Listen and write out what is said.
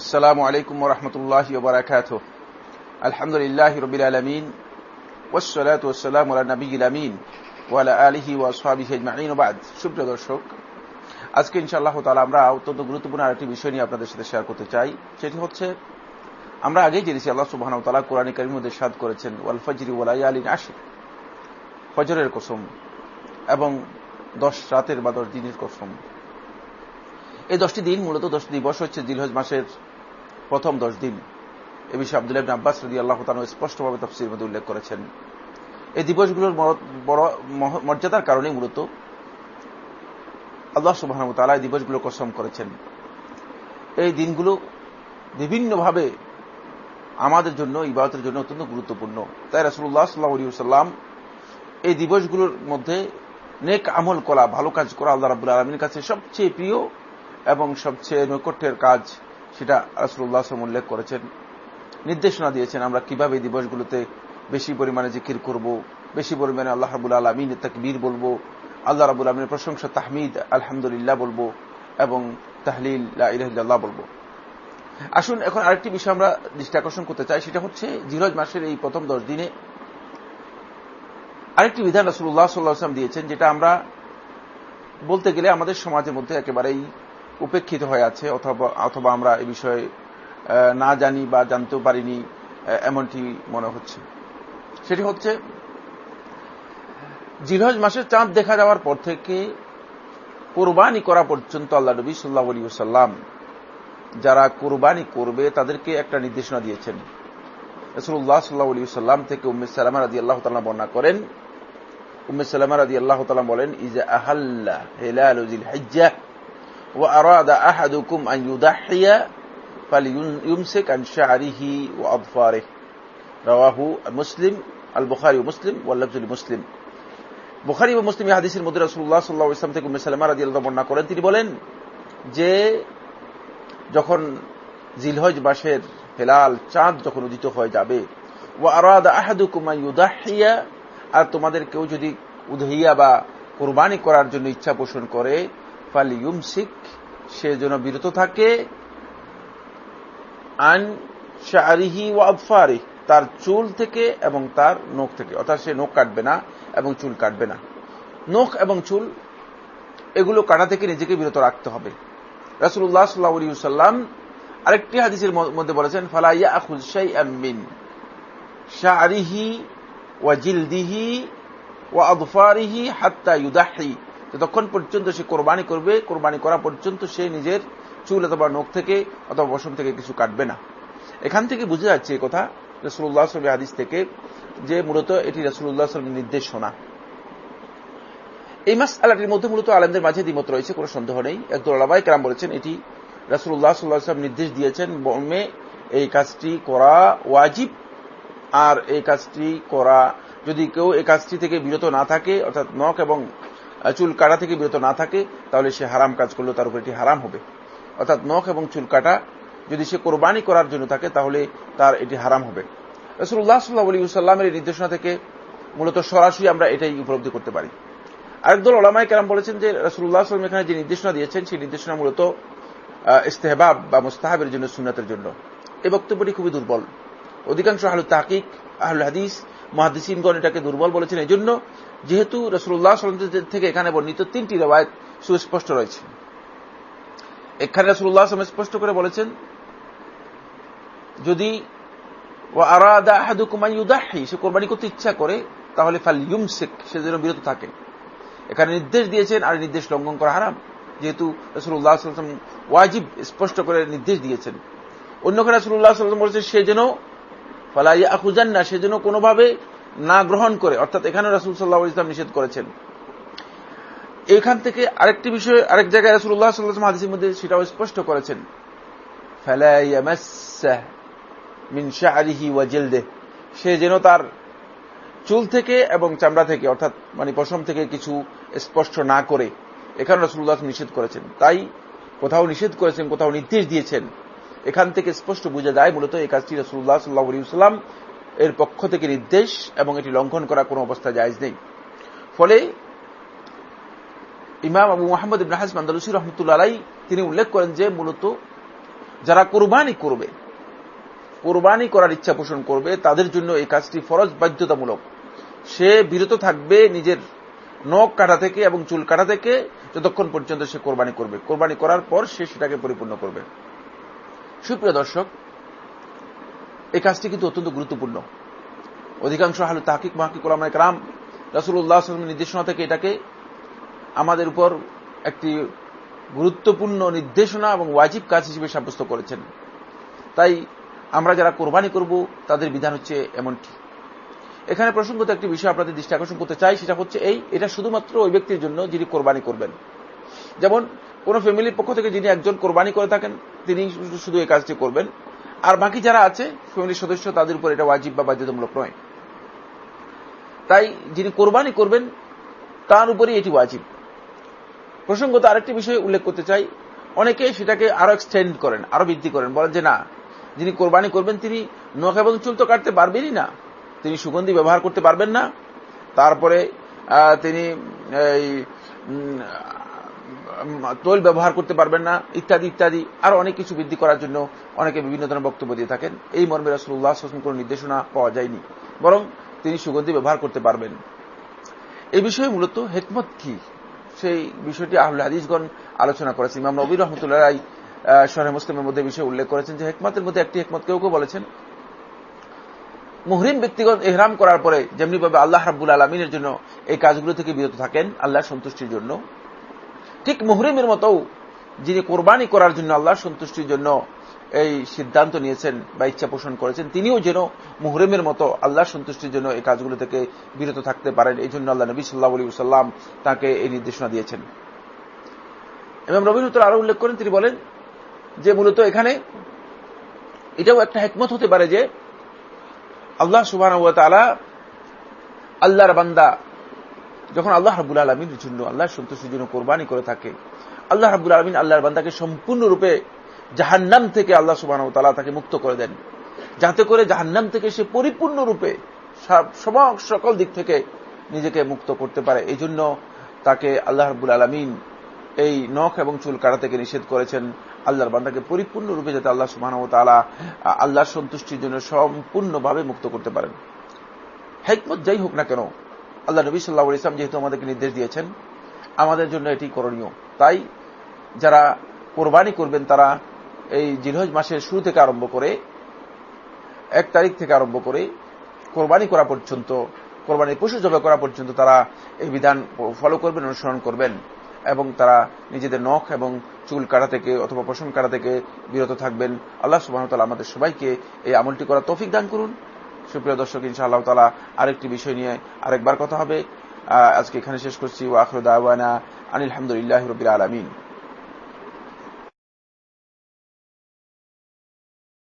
السلام عليكم ورحمة الله وبركاته الحمد لله رب العالمين والصلاة والسلام على النبي الأمين وعلى آله وأصحابه أجمعين وبعد সুপ্রিয় দর্শক আজকে ইনশাআল্লাহ তাআলা আমরা অত্যন্ত গুরুত্বপূর্ণ আরেকটি বিষয় নিয়ে আপনাদের সাথে শেয়ার করতে চাই সেটি হচ্ছে আমরা আগেই জেনেছি আল্লাহ সুবহানাহু ওয়া তাআলা কোরআনে কারীমের মধ্যে সাদ করেছেন ওয়াল ফজরি ওয়া লায়ালিন আশর ফজরের কসম এবং দশ রাতের বা দশ দিনের কসম এই দশটি দিন মূলত দশটি দিবস হচ্ছে জিলহজ মাসের প্রথম দশ দিন। এ বিষয়ে আব্দুল ইবনে আব্বাস রদি আল্লাহ তানু স্পষ্টভাবে তফসির মধ্যে উল্লেখ করেছেন। এই দিবসগুলোর বড় মর্যাদার কারণে মূলত আল্লাহ সুবাহ তালা এই দিবসগুলো কসম করেছেন। এই দিনগুলো বিভিন্নভাবে আমাদের জন্য, ইবাদতের জন্য অত্যন্ত গুরুত্বপূর্ণ। তাই রাসুল্লাহ সাল্লাহ সাল্লাম এই দিবসগুলোর মধ্যে নেক আমল করা, ভালো কাজ করা আল্লাহ রাবুল আলমীর কাছে সবচেয়ে প্রিয় এবং সবচেয়ে নৈকট্যের কাজ সেটা রাসুল্লাহ আসলাম উল্লেখ করেছেন। নির্দেশনা দিয়েছেন আমরা কীভাবে দিবসগুলোতে বেশি পরিমাণে জিকির করব, বেশি পরিমাণে আল্লাহ রাবুল আলমিন তাকবীর বলব, আল্লাহ রাবুল আলমিনের প্রশংসা, তাহমিদ, আলহামদুলিল্লাহ বলব এবং তাহলিল ইলাহ বলব। আসুন এখন আরেকটি বিষয় আমরা দৃষ্টি আকর্ষণ করতে চাই, সেটা হচ্ছে জিরজ মাসের এই প্রথম দশ দিনে আরেকটি বিধান রাসুল্লাহ সাল্লাহাম দিয়েছেন, যেটা আমরা বলতে গেলে আমাদের সমাজের মধ্যে একেবারেই উপেক্ষিত হয়ে আছে, অথবা অথবা আমরা এ বিষয়ে না জানি বা জানতেও পারিনি এমনটি মনে হচ্ছে। সেটি হচ্ছে, জিলহজ মাসের চাঁদ দেখা যাওয়ার পর থেকে কোরবানি করা পর্যন্ত আল্লাহ নবী সাল্লাহ আলী সাল্লাম যারা কোরবানি করবে, তাদেরকে একটা নির্দেশনা দিয়েছেন। রসুল্লাহ সাল্লাহ আলী সাল্লাম থেকে উম্মে সালামা রাজি আল্লাহ তালা বর্ণনা করেন। উম্মে সালামা রাজি আল্লাহ তালা বলেন, ইজা আহাল্লা হেলা হাজ্জা। ও আরাদা আহাদুকুম আন ইউদাহিয়া فليمسك عن شعره وأظفاره رواه مسلم البخاري ومسلم واللفظ لمسلم বুখারি ও মুসলিম হাদিসের মধ্যে রাসূলুল্লাহ সাল্লাল্লাহু আলাইহি ওয়াসাল্লাম থেকে উম্মে সালামা রাদিয়াল্লাহু বর্ণনা করেন তিনি বলেন যে যখন জিলহজ মাসের হেলাল চাঁদ যখন উদিত হয়ে যাবে ও আরাদ আহাদুকুমা ইউদাহিয়া আর তোমাদের কেউ যদি উদহিয়া বা কোরবানি করার জন্য ইচ্ছা পোষণ করে ফাল ইউমসিক সে যেন বিরত থাকে, আন শাহরিহি ও আফারি তার চুল থেকে এবং তার নখ থেকে। অর্থাৎ সে নখ কাটবে না এবং চুল কাটবে না। নখ এবং চুল, এগুলো কাটা থেকে নিজেকে বিরত রাখতে হবে। রাসুল্লাহ সাল্লাহ সাল্লাম আরেকটি হাদিসের মধ্যে বলেছেন ফালাইয়া আখুল শাই আমিন শাহরিহি ওয়া জিলদিহি ওয়া আদফারিহি হাত্তা ইউদাহি যতক্ষণ পর্যন্ত সে কোরবানি করবে, কোরবানি করা পর্যন্ত সে নিজের চুল অথবা নখ থেকে অথবা বসম থেকে কিছু কাটবে না। এখান থেকে বুঝে যাচ্ছে কথা রসুল্লাহ আসলামী হাদিস থেকে যে মূলত এটি রসুল্লাহ আসলামের নির্দেশনা। এই মাস আলাটির মধ্যে মূলত আলমদের মাঝে দ্বিমত রয়েছে, কোনো সন্দেহ নেই। একদল আলামাই কালাম বলেছেন, এটি রাসুল্লাহ সাল্লাহাম নির্দেশ দিয়েছেন মর্মে এই কাজটি করা ওয়াজিব আর এই কাজটি করা, যদি কেউ এই কাজটি থেকে বিরত না থাকে, অর্থাৎ নখ এবং চুল কাটা থেকে বিরত না থাকে, তাহলে সে হারাম কাজ করলেও তার উপর এটি হারাম হবে। অর্থাৎ নখ এবং চুল কাটা যদি সে কোরবানি করার জন্য থাকে, তাহলে তার এটি হারাম হবে। রসুল্লাহ সাল্লাহ আলী সাল্লামের এই নির্দেশনা থেকে মূলত সরাসরি আমরা এটাই উপলব্ধি করতে পারি। আরেকদল ওলামাই কেরাম বলেছেন যে রসুল্লাহ সাল্লাম এখানে যে নির্দেশনা দিয়েছেন, সেই নির্দেশনা মূলত ইস্তেহবাব বা মুস্তাহাবের জন্য সুনাতের জন্য। এই বক্তব্যটি খুবই দুর্বল। অধিকাংশ আহলু তাকিক আহলুল হাদিস মহাদিসিনগণ এটাকে দুর্বল বলেছেন এই জন্য যেহেতু রসুল্লাহ সাল্লাম থেকে এখানে বর্ণিত তিনটি রেওয়ায়ত সুস্পষ্ট রয়েছে। এখানে রসুল্লাহ আসলাম স্পষ্ট করে বলেছেন, যদি সে কোরবানি করতে ইচ্ছা করে, তাহলে ফাল ইউমসেক সে যেন বিরত থাকে। এখানে নির্দেশ দিয়েছেন আর নির্দেশ লঙ্ঘন করা হারাম, যেহেতু রসুল্লাহ সাল্লাম ওয়াজিব স্পষ্ট করে নির্দেশ দিয়েছেন। অন্যখানে রসুল্লাহ সাল্লাম বলেছেন, সে যেন ফালাইয়া আখুজান না সে যেন কোনোভাবে না গ্রহণ করে। অর্থাৎ এখানে রসুল সাল্লাহ ইসলাম নিষেধ করেছেন। এখান থেকে আরেকটি বিষয়, আরেক জায়গায় রসুল্লাহ সাল্লাম হাদিসের মধ্যে সেটাও স্পষ্ট করেছেন। মিন সে যেন তার চুল থেকে এবং চামড়া থেকে, অর্থাৎ মানে পশম থেকে কিছু স্পষ্ট না করে। এখানে রসুল্লাহ নিষেধ করেছেন। তাই কোথাও নিষেধ করেছেন, কোথাও নির্দেশ দিয়েছেন। এখান থেকে স্পষ্ট বোঝা যায় মূলত এই কাজটি রসুল্লাহ সাল্লাহ সাল্লাম এর পক্ষ থেকে নির্দেশ এবং এটি লঙ্ঘন করা কোনো অবস্থা জায়জ নেই। ফলে ইমাম আবু মোহাম্মদ ইবন হাজম আন্দালুসি রহমতুল্লাহ তিনি উল্লেখ করেন যে মূলত যারা কোরবানি করবে, কোরবানি করার ইচ্ছা পোষণ করবে, তাদের জন্য এই কাজটি ফরজ বাধ্যতামূলক। সে বিরত থাকবে নিজের নখ কাটা থেকে এবং চুল কাটা থেকে যতক্ষণ পর্যন্ত সে কোরবানি করবে। কোরবানি করার পর সে সেটাকে পরিপূর্ণ করবে। সুপ্রিয় দর্শক, এই কাজটি কিন্তু অত্যন্ত গুরুত্বপূর্ণ। অধিকাংশ হালু তাহকিক, মাহকিক ওলামায় রাম রাসুল্লাহ নির্দেশনা থেকে এটাকে আমাদের উপর একটি গুরুত্বপূর্ণ নির্দেশনা এবং ওয়াজিব কাজ হিসেবে সাব্যস্ত করেছেন। তাই আমরা যারা কোরবানি করব, তাদের বিধান হচ্ছে এমনটি। এখানে প্রসঙ্গত একটি বিষয় আপনাদের দৃষ্টি আকর্ষণ করতে চাই, সেটা হচ্ছে এই, এটা শুধুমাত্র ওই ব্যক্তির জন্য যিনি কোরবানি করবেন। যেমন, কোন ফ্যামিলির পক্ষ থেকে যিনি একজন কোরবানি করে থাকেন, তিনি শুধু এই কাজটি করবেন। আর বাকি যারা আছে, ফ্যামিলির সদস্য, তাদের উপর এটা ওয়াজিব বা বাধ্যতামূলক নয়। তাই যিনি কোরবানি করবেন, তার উপরই এটি ওয়াজিব। প্রসঙ্গত আরেকটি বিষয় উল্লেখ করতে চাই। অনেকে সেটাকে আরও এক্সটেন্ড করেন, আরও বৃদ্ধি করেন। বলেন যে না, যিনি কোরবানি করবেন, তিনি নখ এবং চুল তো কাটতে পারবেনই না। তিনি সুগন্ধি ব্যবহার করতে পারবেন না। তারপরে তিনি তৈল ব্যবহার করতে পারবেন না, ইত্যাদি ইত্যাদি। আরও অনেক কিছু বৃদ্ধি করার জন্য অনেকে বিভিন্ন ধরনের বক্তব্য দিয়ে থাকেন। এই মর্মে রাসুল্লাহ কোন নির্দেশনা পাওয়া যায়নি, বরং তিনি সুগন্ধি ব্যবহার করতে পারবেন। এই বিষয়ে মূলত হেকমত কি? সেই বিষয়টি আহুল হাদিসগণ আলোচনা করেছেন। ইমাম নবী রহমতুল্লাহ শহরে মুসলিমের মধ্যে বিষয়ে উল্লেখ করেছেন যে হেকমতের মধ্যে একটি হেকমত কেউ কেউ বলেছেন, মুহরিম ব্যক্তিগত এহরাম করার পরে যেমনিভাবে আল্লাহ রাব্বুল আলমিনের জন্য এই কাজগুলো থেকে বিরত থাকেন, আল্লাহ সন্তুষ্টির জন্য। ঠিক মুহরিমের মতো যিনি কোরবানি করার জন্য আল্লাহ সন্তুষ্টির জন্য এই সিদ্ধান্ত নিয়েছেন বা ইচ্ছা পোষণ করেছেন, তিনিও যেন মুহরিমের মতো আল্লাহ সন্তুষ্টির জন্য এই কাজগুলো থেকে বিরত থাকতে পারেন। এই জন্য আল্লাহ নবী সাল্লাহ আলী সাল্লাম তাকে এই নির্দেশনা দিয়েছেন। এবং রবীন্দ্র আরও উল্লেখ করেন, তিনি বলেন যে মূলত এখানে এটাও একটা হেকমত হতে পারে যে আল্লাহ সুবাহ আল্লাহর বান্দা যখন আল্লাহ রাবুল আলমীর জন্য আল্লাহ সন্তুষ্টির জন্য কোরবানি করে থাকে, আল্লাহ রাবুল আলমিন আল্লাহর বান্দাকে সম্পূর্ণরূপে জাহান্নাম থেকে আল্লাহ সুবাহ তালা তাকে মুক্ত করে দেন। যাতে করে জাহান্নাম থেকে সে পরিপূর্ণরূপে সব সকল দিক থেকে নিজেকে মুক্ত করতে পারে। এই জন্য তাকে আল্লাহ রাবুল আলমিন এই নখ এবং চুল কাটা থেকে নিষেধ করেছেন। আল্লাহর বান্দাকে পরিপূর্ণরূপে যাতে আল্লাহ সুবাহ তালা আল্লাহর সন্তুষ্টির জন্য সম্পূর্ণভাবে মুক্ত করতে পারেন। হেকমত যাই হোক না কেন আল্লাহ নবী সাল্লাহ ইসলাম যেহেতু আমাদেরকে নির্দেশ দিয়েছেন, আমাদের জন্য এটি করণীয়। তাই যারা কোরবানি করবেন, তারা এই জিলহজ মাসের শুরু থেকে আরম্ভ করে, এক তারিখ থেকে আরম্ভ করে কোরবানি করা পর্যন্ত, কোরবানির পশু জবাই করা পর্যন্ত তারা এই বিধান ফলো করবেন, অনুসরণ করবেন এবং তারা নিজেদের নখ এবং চুল কাটা থেকে অথবা পশম কাটা থেকে বিরত থাকবেন। আল্লাহ সুবাহ তালা আমাদের সবাইকে এই আমলটি করা তৌফিক দান করুন। সুপ্রিয় দর্শক ইনশা আল্লাহ তালা আরেকটি বিষয় নিয়ে আরেকবার কথা হবে। আজকে এখানে শেষ করছি। ও দাওয়ানা আওয়ানা আনিল আলহামদুলিল্লাহ রবিল আলমিন।